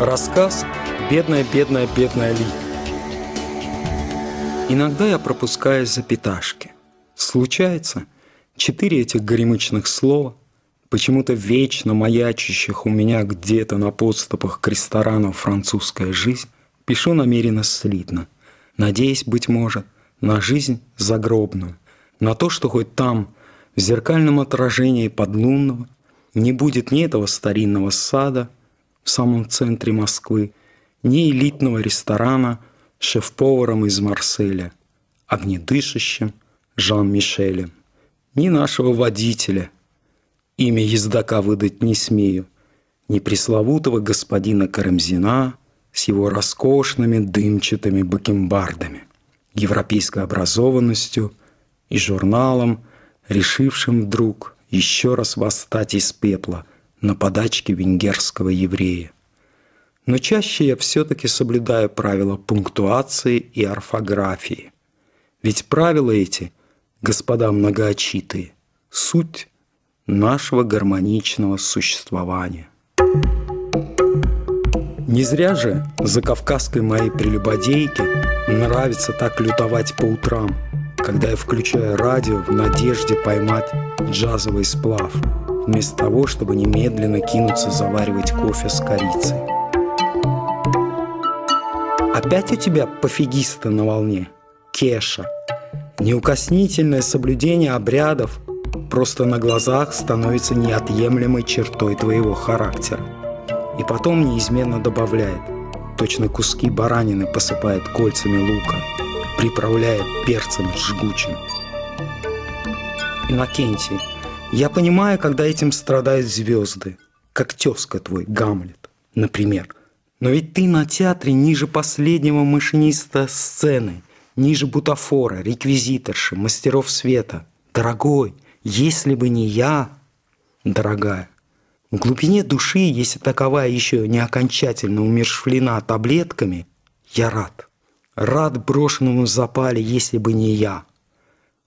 Рассказ «Бедная, бедная, бедная Ли». Иногда я пропускаю запяташки. Случается, четыре этих горемычных слова, почему-то вечно маячащих у меня где-то на подступах к ресторану «Французская жизнь», пишу намеренно слитно, надеясь, быть может, на жизнь загробную, на то, что хоть там, в зеркальном отражении подлунного, не будет ни этого старинного сада – в самом центре Москвы, ни элитного ресторана шеф-поваром из Марселя, огнедышащим Жан-Мишелем, ни нашего водителя, имя ездока выдать не смею, ни пресловутого господина Карамзина с его роскошными дымчатыми бакенбардами, европейской образованностью и журналом, решившим вдруг еще раз восстать из пепла – на подачке венгерского еврея. Но чаще я все-таки соблюдаю правила пунктуации и орфографии. Ведь правила эти, господа многоочитые, суть нашего гармоничного существования. Не зря же за кавказской моей прелюбодейке нравится так лютовать по утрам, когда я включаю радио в надежде поймать джазовый сплав – вместо того, чтобы немедленно кинуться заваривать кофе с корицей. Опять у тебя пофигисты на волне? Кеша. Неукоснительное соблюдение обрядов просто на глазах становится неотъемлемой чертой твоего характера. И потом неизменно добавляет. Точно куски баранины посыпает кольцами лука, приправляет перцем жгучим. Иннокентий, я понимаю, когда этим страдают звезды, как тезка твой, Гамлет, например. Но ведь ты на театре ниже последнего машиниста сцены, ниже бутафора, реквизиторши, мастеров света. Дорогой, если бы не я, дорогая, в глубине души, если таковая еще не окончательно умершвлена таблетками, я рад. Рад брошенному запале, если бы не я.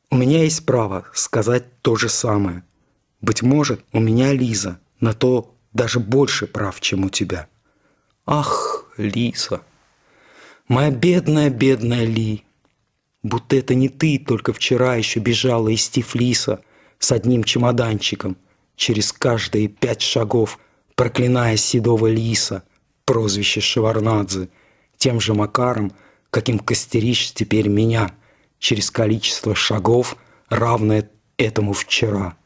У меня есть право сказать то же самое – быть может, у меня, Лиза, на то даже больше прав, чем у тебя. Ах, Лиза, моя бедная, бедная Ли, будто это не ты только вчера еще бежала из Тифлиса с одним чемоданчиком через каждые пять шагов, проклиная седого лиса, прозвище Шеварнадзе, тем же макаром, каким костеришь теперь меня, через количество шагов, равное этому вчера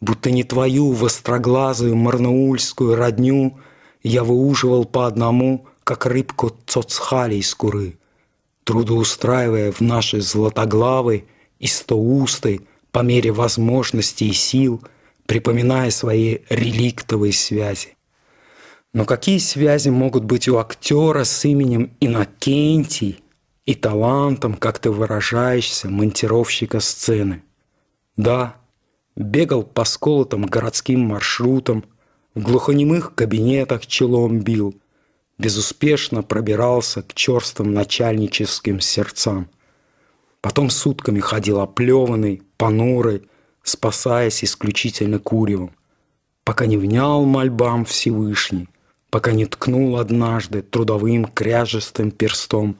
будто не твою востроглазую марнаульскую родню я выуживал по одному, как рыбку цоцхали из куры, трудоустраивая в нашей златоглавой и стоустой по мере возможностей и сил, припоминая свои реликтовые связи. Но какие связи могут быть у актера с именем Иннокентий и талантом, как ты выражаешься, монтировщика сцены? Да, Бегал по сколотым городским маршрутам, в глухонемых кабинетах челом бил, безуспешно пробирался к черстым начальническим сердцам. Потом сутками ходил оплеванный, понурый, спасаясь исключительно куревом, пока не внял мольбам Всевышний, пока не ткнул однажды трудовым кряжестым перстом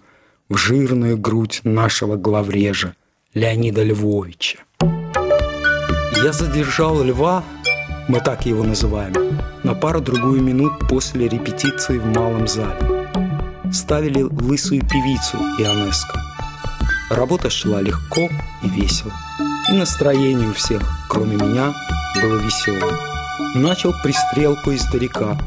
в жирную грудь нашего главрежа Леонида Львовича. Я задержал льва, мы так его называем, на пару-другую минут после репетиции в малом зале. Ставили лысую певицу Ионеско. Работа шла легко и весело. И настроение у всех, кроме меня, было веселое. Начал пристрелку издалека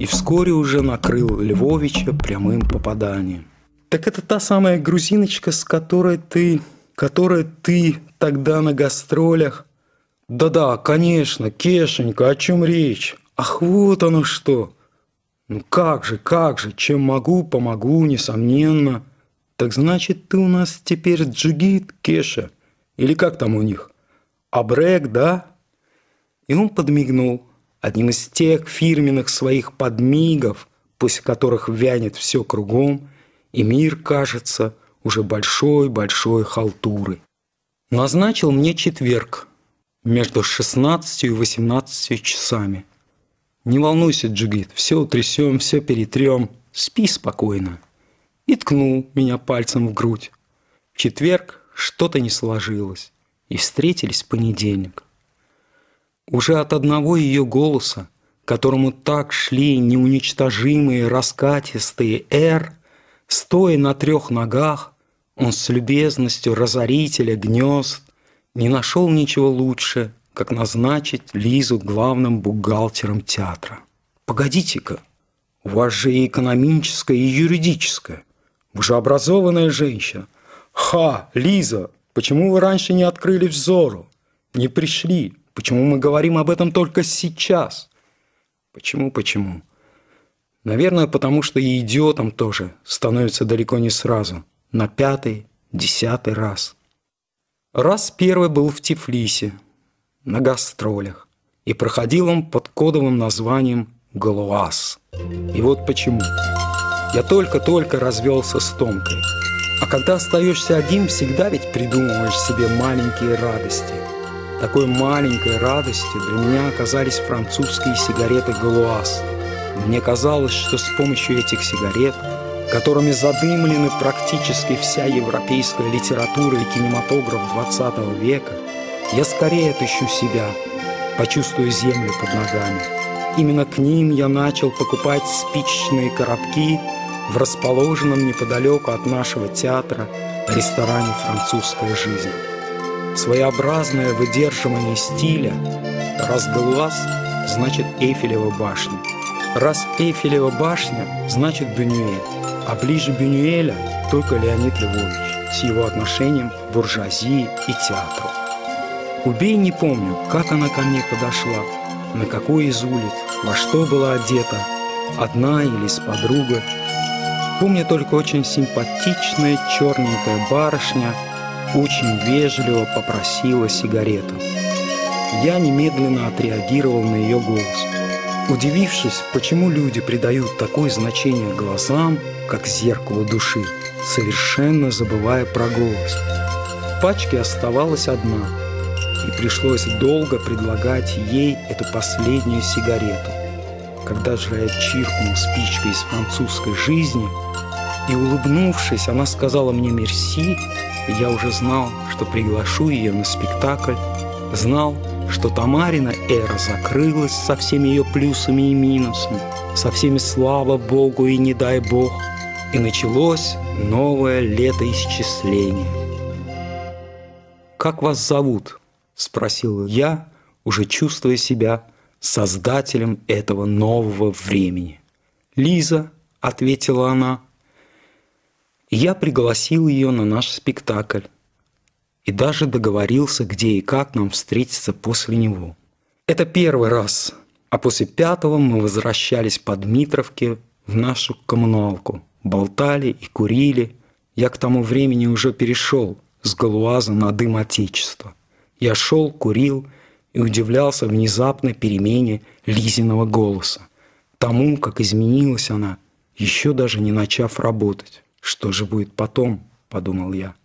и вскоре уже накрыл Львовича прямым попаданием. Так это та самая грузиночка, с которой ты, которой ты тогда на гастролях да-да, конечно, Кешенька, о чем речь? Ах, вот оно что! Ну как же, как же, чем могу, помогу, несомненно. Так значит, ты у нас теперь джигит, Кеша? Или как там у них? Абрек, да? И он подмигнул, одним из тех фирменных своих подмигов, после которых вянет все кругом, и мир кажется уже большой-большой халтурой. Назначил мне четверг – между 16 и 18 часами. Не волнуйся, Джигит, все утрясем, все перетрем. Спи спокойно. И ткнул меня пальцем в грудь. В четверг что-то не сложилось, и встретились в понедельник. Уже от одного ее голоса, которому так шли неуничтожимые раскатистые «Р», стоя на трех ногах, он с любезностью разорителя гнезд не нашел ничего лучше, как назначить Лизу главным бухгалтером театра. «Погодите-ка, у вас же и экономическое, и юридическое. Вы же образованная женщина. Ха, Лиза, почему вы раньше не открыли взору? Не пришли? Почему мы говорим об этом только сейчас?» Почему, почему? Наверное, потому что и идиотом тоже становится далеко не сразу. На пятый, десятый раз. Раз первый был в Тифлисе, на гастролях. И проходил он под кодовым названием «Галуаз». И вот почему. Я только-только развелся с Томкой. А когда остаешься один, всегда ведь придумываешь себе маленькие радости. Такой маленькой радостью для меня оказались французские сигареты «Галуаз». Мне казалось, что с помощью этих сигарет, которыми задымлены практически вся европейская литература и кинематограф XX века, я скорее отыщу себя, почувствую землю под ногами. Именно к ним я начал покупать спичечные коробки в расположенном неподалеку от нашего театра ресторане «Французская жизнь». Своеобразное выдерживание стиля. Раз глаз, значит Эйфелева башня. Раз Эйфелева башня, значит Бюнюэль. А ближе Бюнюэля только Леонид Львович с его отношением к буржуазии и театру. Убей не помню, как она ко мне подошла, на какой из улиц, во что была одета, одна или с подругой. Помню только очень симпатичная черненькая барышня – очень вежливо попросила сигарету. Я немедленно отреагировал на ее голос. Удивившись, почему люди придают такое значение глазам, как зеркало души, совершенно забывая про голос. В пачке оставалась одна, и пришлось долго предлагать ей эту последнюю сигарету. Когда же я чиркнул спичкой из французской жизни, и, улыбнувшись, она сказала мне «мерси», я уже знал, что приглашу ее на спектакль, знал, что Тамарина эра закрылась со всеми ее плюсами и минусами, со всеми слава Богу и не дай Бог, и началось новое летоисчисление. «Как вас зовут?» – спросил я, уже чувствуя себя создателем этого нового времени. «Лиза», – ответила она, – я пригласил ее на наш спектакль и даже договорился, где и как нам встретиться после него. Это первый раз, а после пятого мы возвращались по Дмитровке в нашу коммуналку, болтали и курили. Я к тому времени уже перешел с Галуаза на дым Отечества. Я шел, курил и удивлялся внезапной перемене Лизиного голоса, тому, как изменилась она, еще даже не начав работать. «Что же будет потом?» – подумал я.